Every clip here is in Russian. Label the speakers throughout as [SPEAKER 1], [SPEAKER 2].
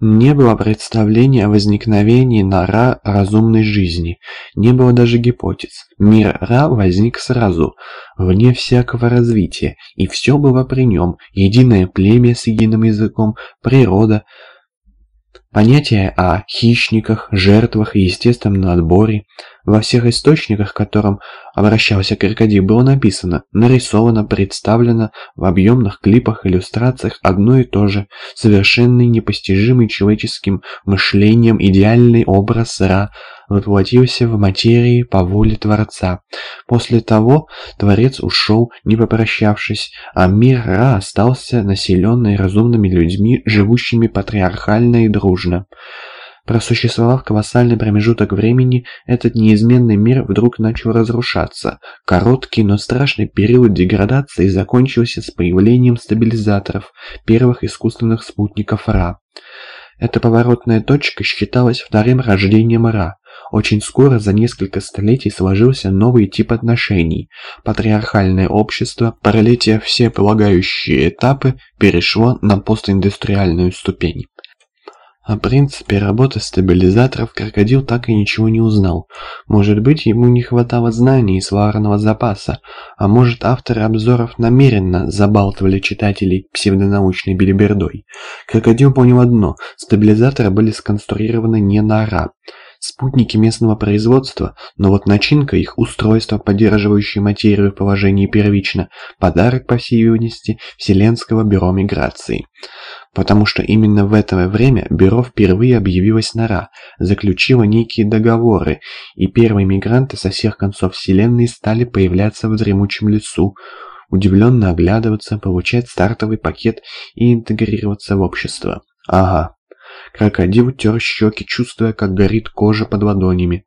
[SPEAKER 1] Не было представления о возникновении на Ра разумной жизни, не было даже гипотез. Мир Ра возник сразу, вне всякого развития, и все было при нем, единое племя с единым языком, природа, Понятие о хищниках, жертвах и естественном отборе. Во всех источниках, к которым обращался крокодил, было написано, нарисовано, представлено в объемных клипах, иллюстрациях одно и то же, совершенный, непостижимый человеческим мышлением идеальный образ Ра – воплотился в материи по воле Творца. После того Творец ушел, не попрощавшись, а мир Ра остался населенный разумными людьми, живущими патриархально и дружно. Просуществовав колоссальный промежуток времени, этот неизменный мир вдруг начал разрушаться. Короткий, но страшный период деградации закончился с появлением стабилизаторов, первых искусственных спутников Ра. Эта поворотная точка считалась вторым рождением Ра. Очень скоро, за несколько столетий, сложился новый тип отношений. Патриархальное общество, пролетев все полагающие этапы, перешло на постиндустриальную ступень. О принципе работы стабилизаторов крокодил так и ничего не узнал. Может быть, ему не хватало знаний и словарного запаса, а может, авторы обзоров намеренно забалтывали читателей псевдонаучной билибердой. Крокодил понял одно – стабилизаторы были сконструированы не на ара. Спутники местного производства, но вот начинка их устройства, поддерживающее материю в положении первично, подарок, по всей видимости, Вселенского бюро миграции. Потому что именно в это время бюро впервые объявилось на заключило некие договоры, и первые мигранты со всех концов Вселенной стали появляться в дремучем лесу, удивленно оглядываться, получать стартовый пакет и интегрироваться в общество. Ага, Крокодил тер щеки, чувствуя, как горит кожа под ладонями.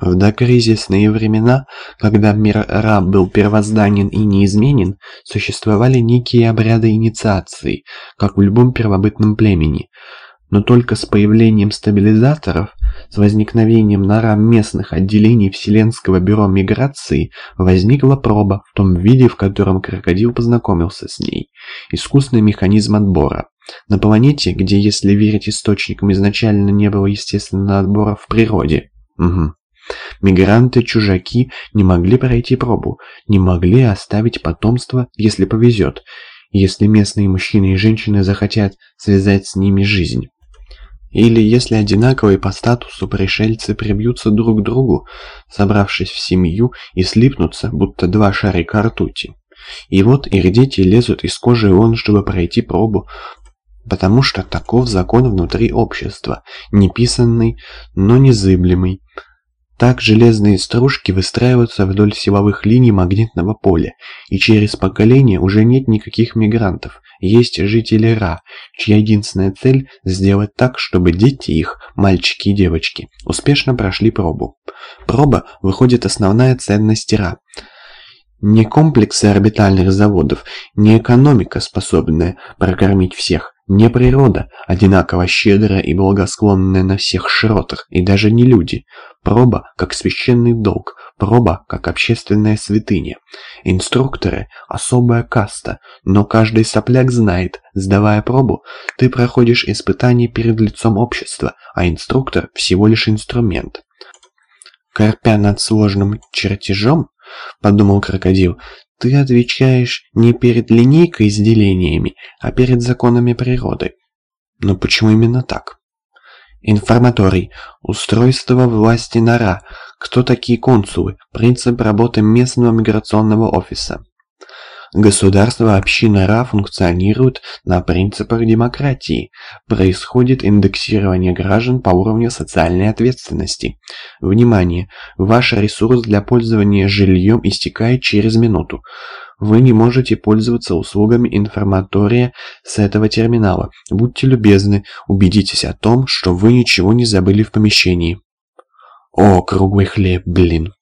[SPEAKER 1] В докризисные времена, когда мир Ра был первозданен и неизменен, существовали некие обряды инициации, как в любом первобытном племени. Но только с появлением стабилизаторов, с возникновением на местных отделений Вселенского бюро миграции, возникла проба в том виде, в котором крокодил познакомился с ней. Искусный механизм отбора. На планете, где, если верить источникам, изначально не было естественного отбора в природе. Угу. Мигранты-чужаки не могли пройти пробу, не могли оставить потомство, если повезет, если местные мужчины и женщины захотят связать с ними жизнь. Или если одинаковые по статусу пришельцы прибьются друг к другу, собравшись в семью и слипнутся, будто два шарика ртути. И вот их дети лезут из кожи вон, чтобы пройти пробу, потому что таков закон внутри общества, неписанный, но незыблемый. Так железные стружки выстраиваются вдоль силовых линий магнитного поля, и через поколение уже нет никаких мигрантов, есть жители Ра, чья единственная цель – сделать так, чтобы дети их, мальчики и девочки, успешно прошли пробу. Проба выходит основная ценность Ра – не комплексы орбитальных заводов, не экономика, способная прокормить всех, не природа, одинаково щедрая и благосклонная на всех широтах, и даже не люди. Проба как священный долг, проба как общественная святыня. Инструкторы – особая каста, но каждый сопляк знает, сдавая пробу, ты проходишь испытание перед лицом общества, а инструктор – всего лишь инструмент. Корпя над сложным чертежом, подумал крокодил, ты отвечаешь не перед линейкой с делениями, а перед законами природы. Но почему именно так? Информаторий. Устройство власти нора. Кто такие консулы? Принцип работы местного миграционного офиса. Государство община РА функционирует на принципах демократии. Происходит индексирование граждан по уровню социальной ответственности. Внимание! Ваш ресурс для пользования жильем истекает через минуту. Вы не можете пользоваться услугами информатория с этого терминала. Будьте любезны, убедитесь о том, что вы ничего не забыли в помещении. О, круглый хлеб, блин.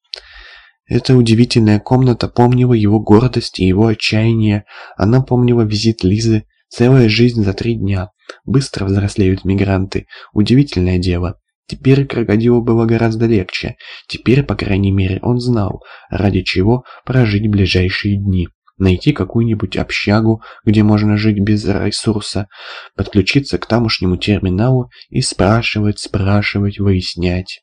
[SPEAKER 1] Эта удивительная комната помнила его гордость и его отчаяние. Она помнила визит Лизы. Целая жизнь за три дня. Быстро взрослеют мигранты. Удивительное дело. Теперь крокодилу было гораздо легче. Теперь, по крайней мере, он знал, ради чего прожить ближайшие дни. найти какую-нибудь общагу, где можно жить без ресурса, подключиться к тамошнему терминалу и спрашивать, спрашивать, выяснять.